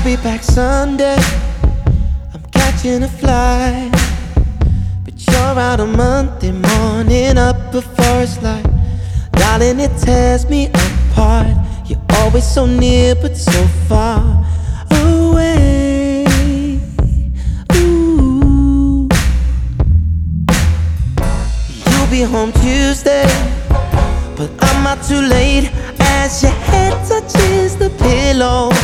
I'll be back Sunday. I'm catching a flight. But you're out on Monday morning, up before it's light. Darling, it tears me apart. You're always so near, but so far away. Ooh. You'll be home Tuesday, but I'm not too late as your head touches the pillow.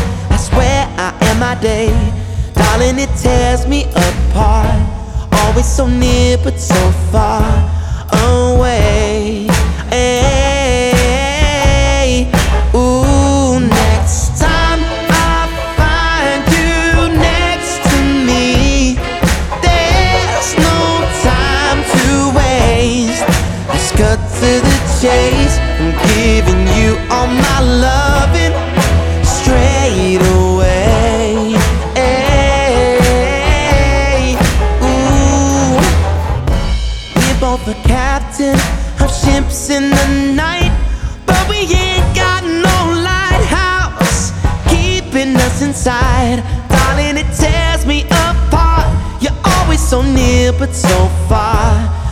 My day, darling. It tears me apart. Always so near, but so far away. Hey, ooh, next time I find you next to me, there's no time to waste. Let's cut to the chase. I'm giving you all my loving ships in the night, but we ain't got no lighthouse keeping us inside. Darling, it tears me apart. You're always so near, but so far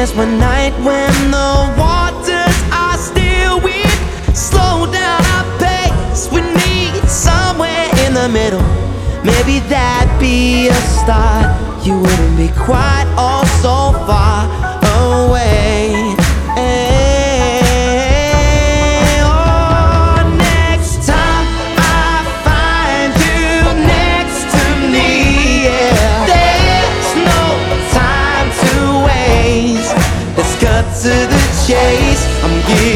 there's one night when the waters are still weak, slow down our pace. We need somewhere in the middle. Maybe that'd be a start. You wouldn't be quite all so far to the chase. I'm giving